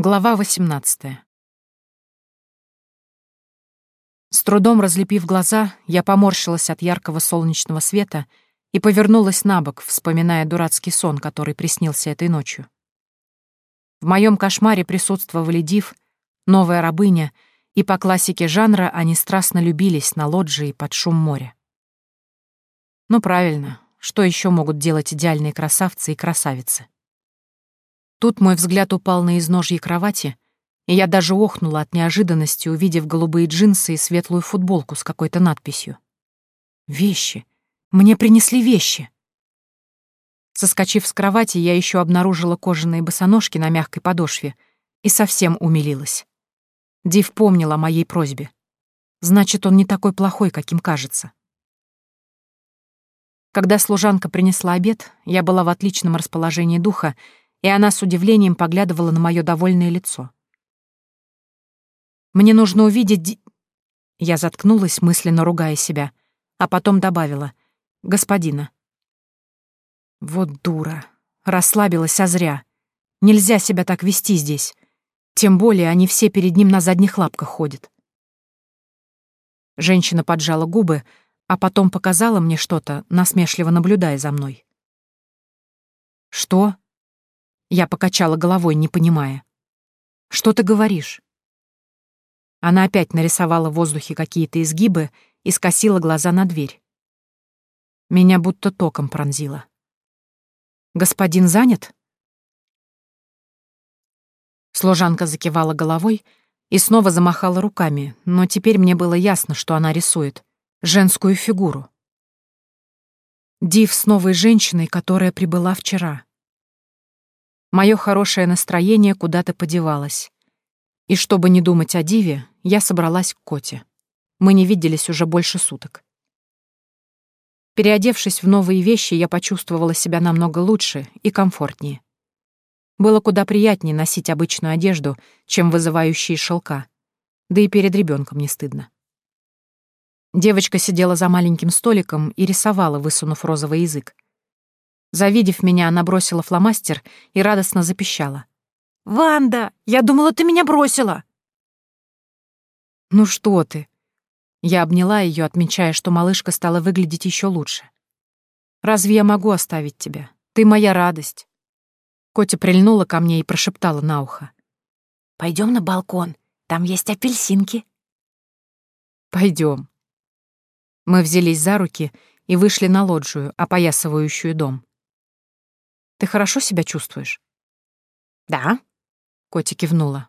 Глава 18 С трудом разлепив глаза, я поморщилась от яркого солнечного света и повернулась на бок, вспоминая дурацкий сон, который приснился этой ночью. В моем кошмаре присутствовали Див, новая рабыня, и по классике жанра они страстно любились на лоджии под шум моря. Ну правильно, что еще могут делать идеальные красавцы и красавицы? Тут мой взгляд упал на изножье кровати, и я даже охнула от неожиданности, увидев голубые джинсы и светлую футболку с какой-то надписью. «Вещи! Мне принесли вещи!» Соскочив с кровати, я еще обнаружила кожаные босоножки на мягкой подошве и совсем умилилась. Див помнил о моей просьбе. Значит, он не такой плохой, каким кажется. Когда служанка принесла обед, я была в отличном расположении духа и она с удивлением поглядывала на мое довольное лицо. «Мне нужно увидеть...» Я заткнулась, мысленно ругая себя, а потом добавила «Господина». Вот дура. Расслабилась, а зря. Нельзя себя так вести здесь. Тем более они все перед ним на задних лапках ходят. Женщина поджала губы, а потом показала мне что-то, насмешливо наблюдая за мной. «Что?» Я покачала головой, не понимая. «Что ты говоришь?» Она опять нарисовала в воздухе какие-то изгибы и скосила глаза на дверь. Меня будто током пронзило. «Господин занят?» Служанка закивала головой и снова замахала руками, но теперь мне было ясно, что она рисует женскую фигуру. Див с новой женщиной, которая прибыла вчера. Мое хорошее настроение куда-то подевалось. И чтобы не думать о Диве, я собралась к Коте. Мы не виделись уже больше суток. Переодевшись в новые вещи, я почувствовала себя намного лучше и комфортнее. Было куда приятнее носить обычную одежду, чем вызывающие шелка. Да и перед ребенком не стыдно. Девочка сидела за маленьким столиком и рисовала, высунув розовый язык. Завидев меня, она бросила фломастер и радостно запищала. «Ванда, я думала, ты меня бросила!» «Ну что ты?» Я обняла ее, отмечая, что малышка стала выглядеть еще лучше. «Разве я могу оставить тебя? Ты моя радость!» Котя прильнула ко мне и прошептала на ухо. Пойдем на балкон, там есть апельсинки». Пойдем. Мы взялись за руки и вышли на лоджию, опоясывающую дом. Ты хорошо себя чувствуешь?» «Да», — Котя кивнула.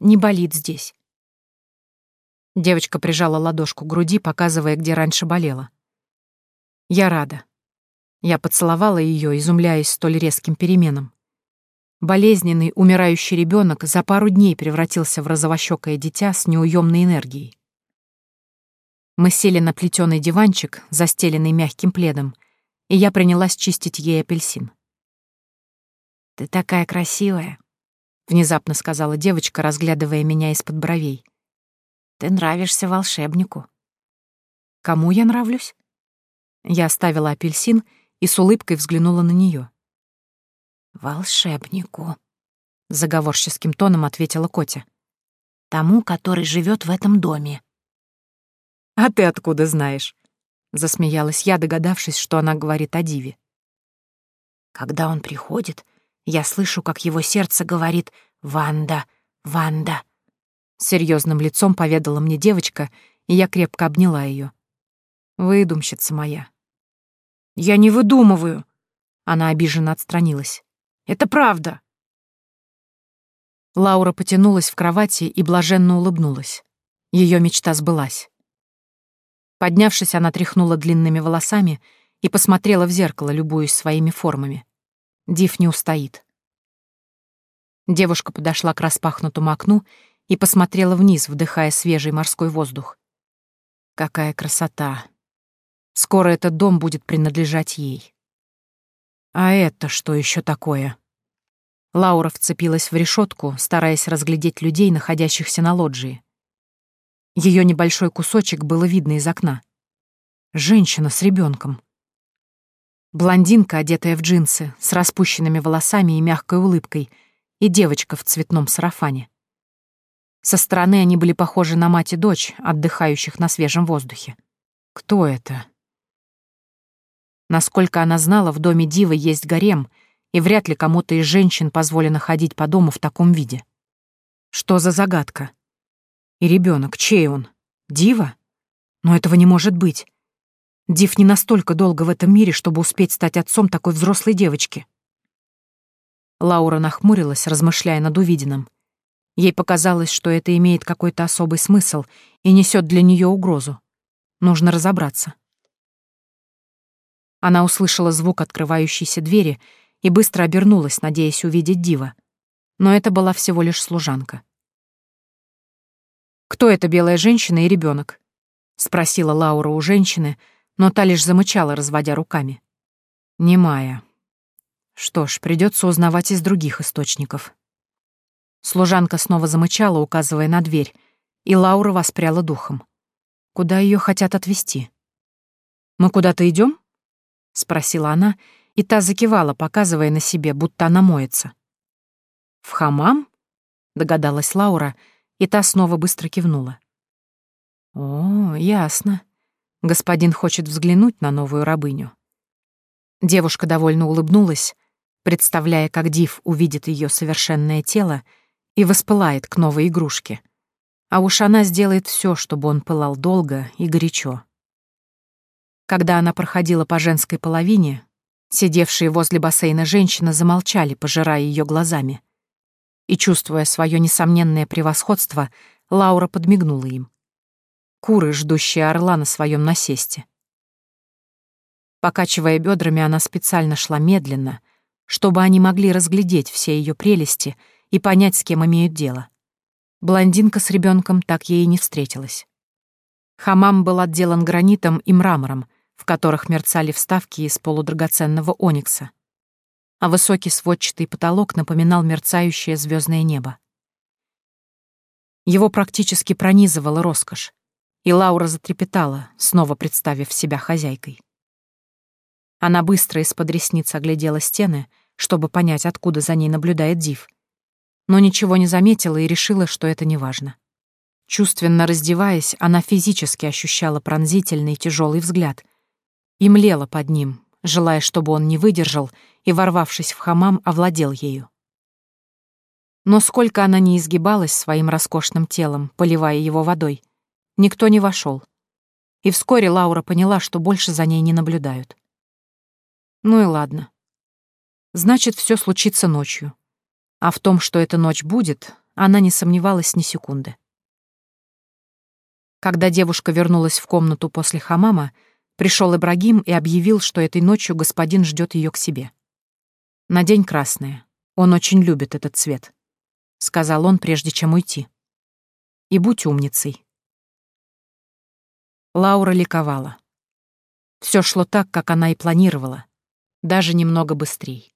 «Не болит здесь». Девочка прижала ладошку к груди, показывая, где раньше болела. «Я рада». Я поцеловала ее, изумляясь столь резким переменам. Болезненный, умирающий ребенок за пару дней превратился в розовощекое дитя с неуемной энергией. Мы сели на плетеный диванчик, застеленный мягким пледом, и я принялась чистить ей апельсин. «Ты такая красивая», — внезапно сказала девочка, разглядывая меня из-под бровей. «Ты нравишься волшебнику». «Кому я нравлюсь?» Я оставила апельсин и с улыбкой взглянула на нее. «Волшебнику», — заговорческим тоном ответила Котя. «Тому, который живет в этом доме». «А ты откуда знаешь?» — засмеялась я, догадавшись, что она говорит о Диве. «Когда он приходит, я слышу, как его сердце говорит «Ванда, Ванда». Серьезным лицом поведала мне девочка, и я крепко обняла ее. Выдумщица моя. «Я не выдумываю!» Она обиженно отстранилась. «Это правда!» Лаура потянулась в кровати и блаженно улыбнулась. Ее мечта сбылась. Поднявшись, она тряхнула длинными волосами и посмотрела в зеркало, любуясь своими формами. Див не устоит. Девушка подошла к распахнутому окну и посмотрела вниз, вдыхая свежий морской воздух. Какая красота! Скоро этот дом будет принадлежать ей. А это что еще такое? Лаура вцепилась в решетку, стараясь разглядеть людей, находящихся на лоджии. Ее небольшой кусочек было видно из окна. Женщина с ребенком. Блондинка, одетая в джинсы, с распущенными волосами и мягкой улыбкой, и девочка в цветном сарафане. Со стороны они были похожи на мать и дочь, отдыхающих на свежем воздухе. Кто это? Насколько она знала, в доме Дивы есть гарем, и вряд ли кому-то из женщин позволено ходить по дому в таком виде. Что за загадка? И ребенок, чей он? Дива? Но этого не может быть. Див не настолько долго в этом мире, чтобы успеть стать отцом такой взрослой девочки. Лаура нахмурилась, размышляя над увиденным. Ей показалось, что это имеет какой-то особый смысл и несет для нее угрозу. Нужно разобраться. Она услышала звук открывающейся двери и быстро обернулась, надеясь увидеть Дива. Но это была всего лишь служанка. «Кто эта белая женщина и ребенок? спросила Лаура у женщины, но та лишь замычала, разводя руками. «Немая. Что ж, придется узнавать из других источников». Служанка снова замычала, указывая на дверь, и Лаура воспряла духом. Куда ее хотят отвезти? «Мы куда-то идем? спросила она, и та закивала, показывая на себе, будто она моется. «В хамам?» — догадалась Лаура, и та снова быстро кивнула. «О, ясно. Господин хочет взглянуть на новую рабыню». Девушка довольно улыбнулась, представляя, как Див увидит ее совершенное тело и воспылает к новой игрушке. А уж она сделает все, чтобы он пылал долго и горячо. Когда она проходила по женской половине, сидевшие возле бассейна женщины замолчали, пожирая ее глазами. И, чувствуя свое несомненное превосходство, Лаура подмигнула им. Куры, ждущие орла на своем насесте. Покачивая бедрами, она специально шла медленно, чтобы они могли разглядеть все ее прелести — и понять, с кем имеют дело. Блондинка с ребенком так ей и не встретилась. Хамам был отделан гранитом и мрамором, в которых мерцали вставки из полудрагоценного оникса, а высокий сводчатый потолок напоминал мерцающее звездное небо. Его практически пронизывала роскошь, и Лаура затрепетала, снова представив себя хозяйкой. Она быстро из-под ресниц оглядела стены, чтобы понять, откуда за ней наблюдает Див — но ничего не заметила и решила, что это неважно. Чувственно раздеваясь, она физически ощущала пронзительный тяжелый взгляд и млела под ним, желая, чтобы он не выдержал и, ворвавшись в хамам, овладел ею. Но сколько она не изгибалась своим роскошным телом, поливая его водой, никто не вошел. И вскоре Лаура поняла, что больше за ней не наблюдают. Ну и ладно. Значит, все случится ночью. А в том, что эта ночь будет, она не сомневалась ни секунды. Когда девушка вернулась в комнату после хамама, пришел Ибрагим и объявил, что этой ночью господин ждет ее к себе. «Надень красное. Он очень любит этот цвет», — сказал он, прежде чем уйти. «И будь умницей». Лаура ликовала. Все шло так, как она и планировала, даже немного быстрее.